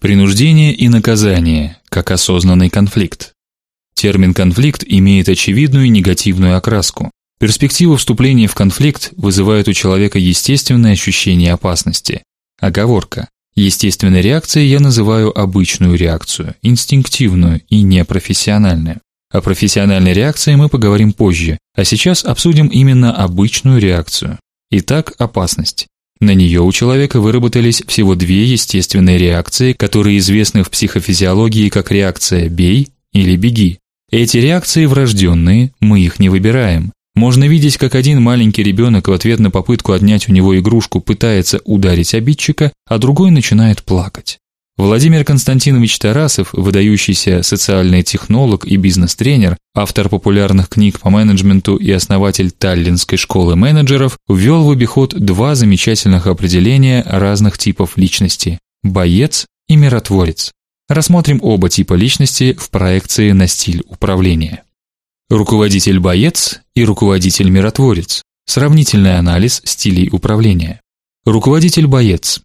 Принуждение и наказание как осознанный конфликт. Термин конфликт имеет очевидную негативную окраску. Перспектива вступления в конфликт вызывает у человека естественное ощущение опасности. Оговорка: естественной реакцией я называю обычную реакцию, инстинктивную и непрофессиональную. О профессиональной реакции мы поговорим позже, а сейчас обсудим именно обычную реакцию. Итак, опасность. На нее у человека выработались всего две естественные реакции, которые известны в психофизиологии как реакция бей или беги. Эти реакции врожденные, мы их не выбираем. Можно видеть, как один маленький ребенок в ответ на попытку отнять у него игрушку пытается ударить обидчика, а другой начинает плакать. Владимир Константинович Тарасов, выдающийся социальный технолог и бизнес-тренер, автор популярных книг по менеджменту и основатель Таллинской школы менеджеров, ввел в обиход два замечательных определения разных типов личности: боец и миротворец. Рассмотрим оба типа личности в проекции на стиль управления. Руководитель-боец и руководитель-миротворец. Сравнительный анализ стилей управления. Руководитель-боец.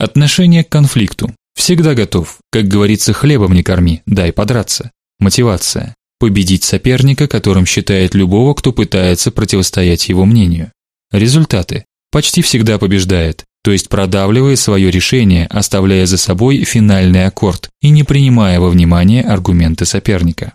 Отношение к конфликту. Всегда готов. Как говорится, хлебом не корми, дай подраться. Мотивация. Победить соперника, которым считает любого, кто пытается противостоять его мнению. Результаты. Почти всегда побеждает, то есть продавливая свое решение, оставляя за собой финальный аккорд и не принимая во внимание аргументы соперника.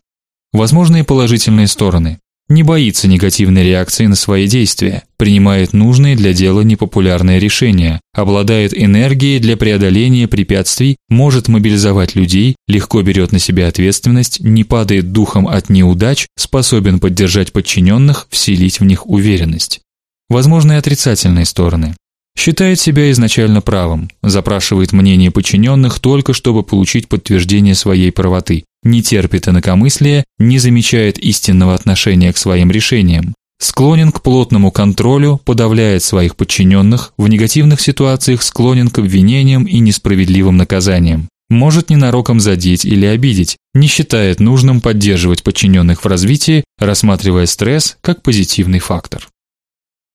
Возможные положительные стороны. Не боится негативной реакции на свои действия, принимает нужные для дела непопулярные решения, обладает энергией для преодоления препятствий, может мобилизовать людей, легко берет на себя ответственность, не падает духом от неудач, способен поддержать подчиненных, вселить в них уверенность. Возможные отрицательные стороны. Считает себя изначально правым, запрашивает мнение подчиненных только чтобы получить подтверждение своей правоты, не терпит инакомыслия, не замечает истинного отношения к своим решениям, склонен к плотному контролю, подавляет своих подчиненных, в негативных ситуациях склонен к обвинениям и несправедливым наказаниям. Может ненароком задеть или обидеть, не считает нужным поддерживать подчиненных в развитии, рассматривая стресс как позитивный фактор.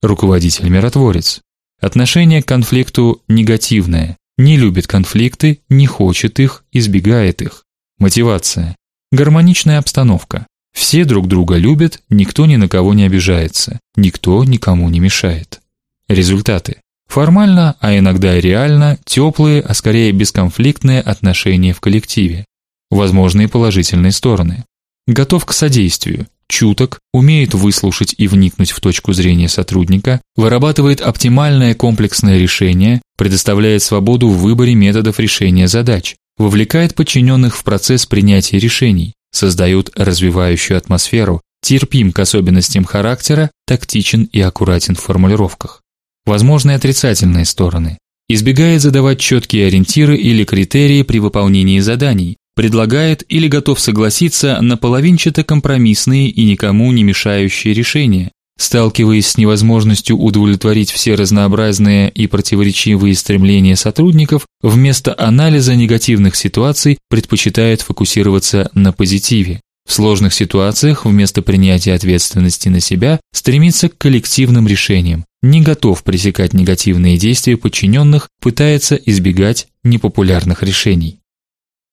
Руководитель-миротворец Отношение к конфликту негативное. Не любит конфликты, не хочет их, избегает их. Мотивация. Гармоничная обстановка. Все друг друга любят, никто ни на кого не обижается, никто никому не мешает. Результаты. Формально, а иногда и реально теплые, а скорее бесконфликтные отношения в коллективе. Возможные положительные стороны. Готов к содействию, чуток, умеет выслушать и вникнуть в точку зрения сотрудника, вырабатывает оптимальное комплексное решение, предоставляет свободу в выборе методов решения задач, вовлекает подчиненных в процесс принятия решений, создает развивающую атмосферу, терпим к особенностям характера, тактичен и аккуратен в формулировках. Возможные отрицательные стороны. Избегает задавать четкие ориентиры или критерии при выполнении заданий, предлагает или готов согласиться на половинчато-компромиссные и никому не мешающие решения, сталкиваясь с невозможностью удовлетворить все разнообразные и противоречивые стремления сотрудников, вместо анализа негативных ситуаций предпочитает фокусироваться на позитиве. В сложных ситуациях вместо принятия ответственности на себя стремится к коллективным решениям, не готов пресекать негативные действия подчиненных, пытается избегать непопулярных решений.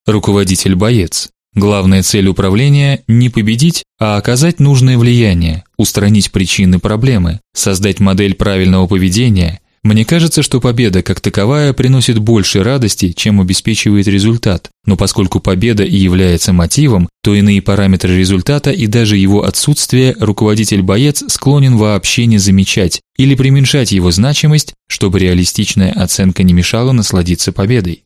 Руководитель-боец. Главная цель управления не победить, а оказать нужное влияние, устранить причины проблемы, создать модель правильного поведения. Мне кажется, что победа как таковая приносит больше радости, чем обеспечивает результат. Но поскольку победа и является мотивом, то иные параметры результата и даже его отсутствие руководитель-боец склонен вообще не замечать или преуменьшать его значимость, чтобы реалистичная оценка не мешала насладиться победой.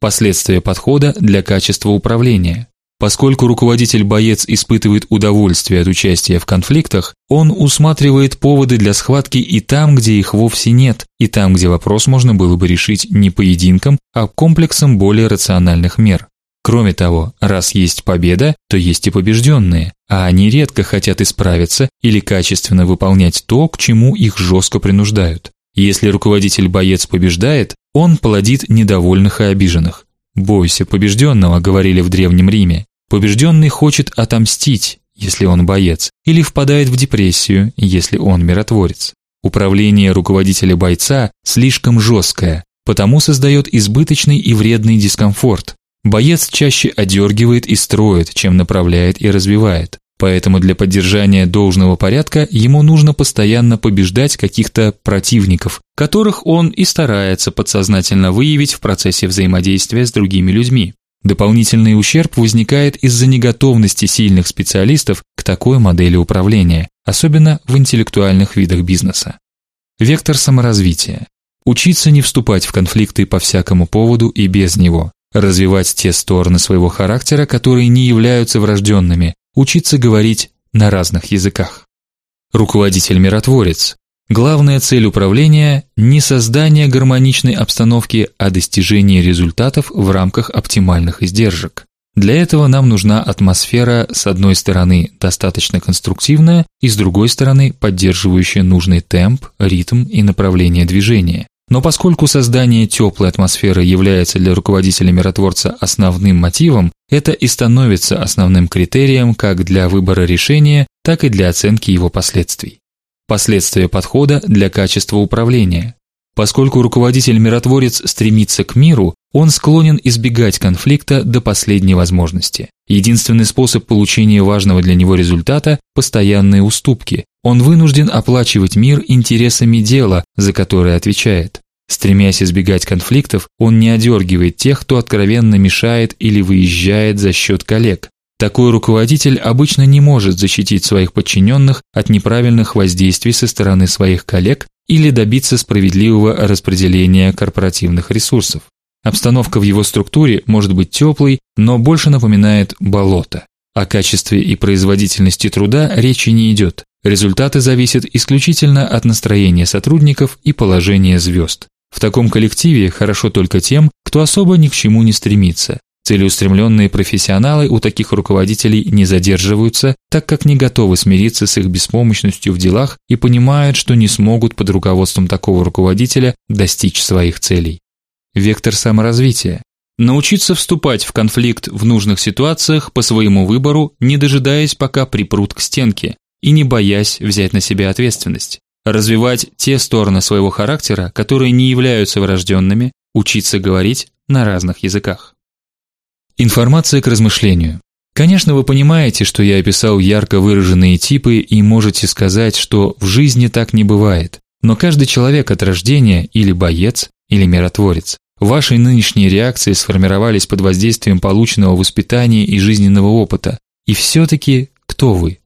Последствия подхода для качества управления. Поскольку руководитель-боец испытывает удовольствие от участия в конфликтах, он усматривает поводы для схватки и там, где их вовсе нет, и там, где вопрос можно было бы решить не поединком, а комплексом более рациональных мер. Кроме того, раз есть победа, то есть и побежденные, а они редко хотят исправиться или качественно выполнять то, к чему их жестко принуждают. Если руководитель-боец побеждает, он плодит недовольных и обиженных. Бойся побежденного, говорили в древнем Риме. Побежденный хочет отомстить, если он боец, или впадает в депрессию, если он миротворец. Управление руководителя бойца слишком жесткое, потому создает избыточный и вредный дискомфорт. Боец чаще одергивает и строит, чем направляет и развивает. Поэтому для поддержания должного порядка ему нужно постоянно побеждать каких-то противников, которых он и старается подсознательно выявить в процессе взаимодействия с другими людьми. Дополнительный ущерб возникает из-за неготовности сильных специалистов к такой модели управления, особенно в интеллектуальных видах бизнеса. Вектор саморазвития. Учиться не вступать в конфликты по всякому поводу и без него. Развивать те стороны своего характера, которые не являются врожденными, учиться говорить на разных языках. Руководитель-миротворец. Главная цель управления не создание гармоничной обстановки, а достижение результатов в рамках оптимальных издержек. Для этого нам нужна атмосфера с одной стороны достаточно конструктивная и с другой стороны поддерживающая нужный темп, ритм и направление движения. Но поскольку создание теплой атмосферы является для руководителя-миротворца основным мотивом, это и становится основным критерием как для выбора решения, так и для оценки его последствий. Последствия подхода для качества управления. Поскольку руководитель-миротворец стремится к миру, он склонен избегать конфликта до последней возможности. Единственный способ получения важного для него результата постоянные уступки. Он вынужден оплачивать мир интересами дела, за которое отвечает. Стремясь избегать конфликтов, он не одергивает тех, кто откровенно мешает или выезжает за счет коллег. Такой руководитель обычно не может защитить своих подчиненных от неправильных воздействий со стороны своих коллег или добиться справедливого распределения корпоративных ресурсов. Обстановка в его структуре может быть теплой, но больше напоминает болото. О качестве и производительности труда речи не идет. Результаты зависят исключительно от настроения сотрудников и положения звезд. В таком коллективе хорошо только тем, кто особо ни к чему не стремится. Целеустремленные профессионалы у таких руководителей не задерживаются, так как не готовы смириться с их беспомощностью в делах и понимают, что не смогут под руководством такого руководителя достичь своих целей. Вектор саморазвития. Научиться вступать в конфликт в нужных ситуациях по своему выбору, не дожидаясь, пока припрут к стенке, и не боясь взять на себя ответственность. Развивать те стороны своего характера, которые не являются врожденными, учиться говорить на разных языках. Информация к размышлению. Конечно, вы понимаете, что я описал ярко выраженные типы и можете сказать, что в жизни так не бывает. Но каждый человек от рождения или боец, или миротворец. Ваши нынешние реакции сформировались под воздействием полученного воспитания и жизненного опыта. И все таки кто вы?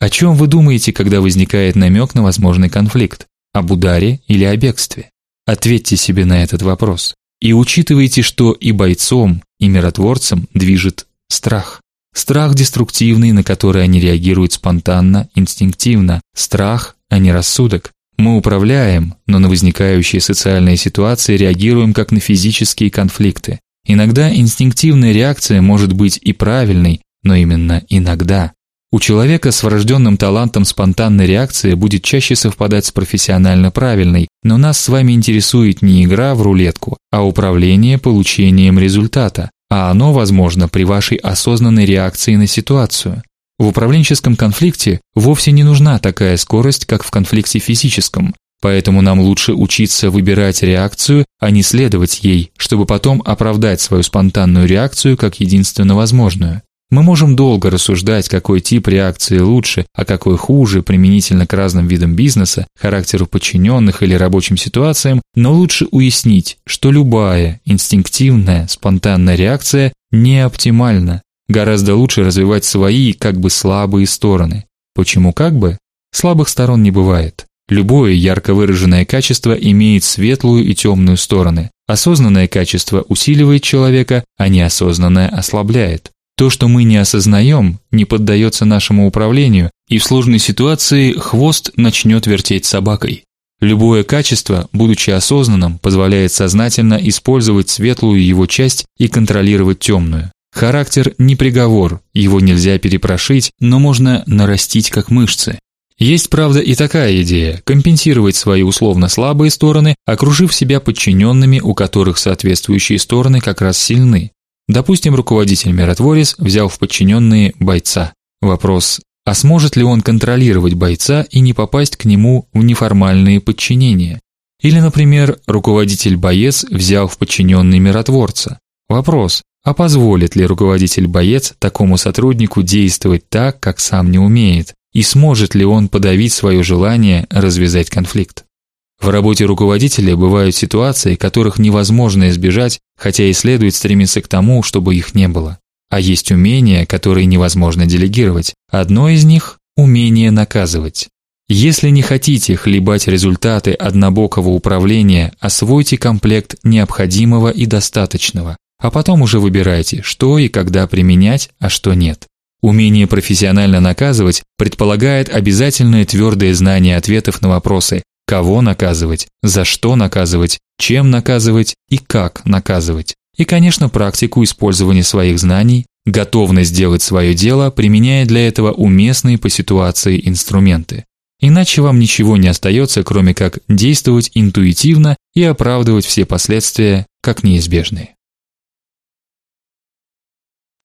О чем вы думаете, когда возникает намек на возможный конфликт? Об ударе или о бегстве? Ответьте себе на этот вопрос. И учитывайте, что и бойцом, и миротворцем движет страх. Страх деструктивный, на который они реагируют спонтанно, инстинктивно. Страх, а не рассудок. Мы управляем, но на возникающие социальные ситуации реагируем как на физические конфликты. Иногда инстинктивная реакция может быть и правильной, но именно иногда. У человека с врожденным талантом спонтанной реакции будет чаще совпадать с профессионально правильной, но нас с вами интересует не игра в рулетку, а управление получением результата, а оно возможно при вашей осознанной реакции на ситуацию. В управленческом конфликте вовсе не нужна такая скорость, как в конфликте физическом. Поэтому нам лучше учиться выбирать реакцию, а не следовать ей, чтобы потом оправдать свою спонтанную реакцию как единственно возможную. Мы можем долго рассуждать, какой тип реакции лучше, а какой хуже применительно к разным видам бизнеса, характеру подчиненных или рабочим ситуациям, но лучше уяснить, что любая инстинктивная, спонтанная реакция не оптимальна, Гораздо лучше развивать свои, как бы слабые стороны. Почему как бы? Слабых сторон не бывает. Любое ярко выраженное качество имеет светлую и темную стороны. Осознанное качество усиливает человека, а неосознанное ослабляет. То, что мы не осознаем, не поддается нашему управлению, и в сложной ситуации хвост начнет вертеть собакой. Любое качество, будучи осознанным, позволяет сознательно использовать светлую его часть и контролировать темную. Характер не приговор, его нельзя перепрошить, но можно нарастить как мышцы. Есть, правда, и такая идея компенсировать свои условно слабые стороны, окружив себя подчиненными, у которых соответствующие стороны как раз сильны. Допустим, руководитель-миротворец взял в подчиненные бойца. Вопрос: а сможет ли он контролировать бойца и не попасть к нему в неформальные подчинения? Или, например, руководитель-боец взял в подчиненный миротворца. Вопрос: а позволит ли руководитель-боец такому сотруднику действовать так, как сам не умеет, и сможет ли он подавить свое желание развязать конфликт? В работе руководителя бывают ситуации, которых невозможно избежать, хотя и следует стремиться к тому, чтобы их не было. А есть умения, которые невозможно делегировать. Одно из них умение наказывать. Если не хотите хлебать результаты однобокого управления, освойте комплект необходимого и достаточного, а потом уже выбирайте, что и когда применять, а что нет. Умение профессионально наказывать предполагает обязательное твердое знание ответов на вопросы: кого наказывать, за что наказывать, чем наказывать и как наказывать. И, конечно, практику использования своих знаний, готовность сделать свое дело, применяя для этого уместные по ситуации инструменты. Иначе вам ничего не остается, кроме как действовать интуитивно и оправдывать все последствия как неизбежные.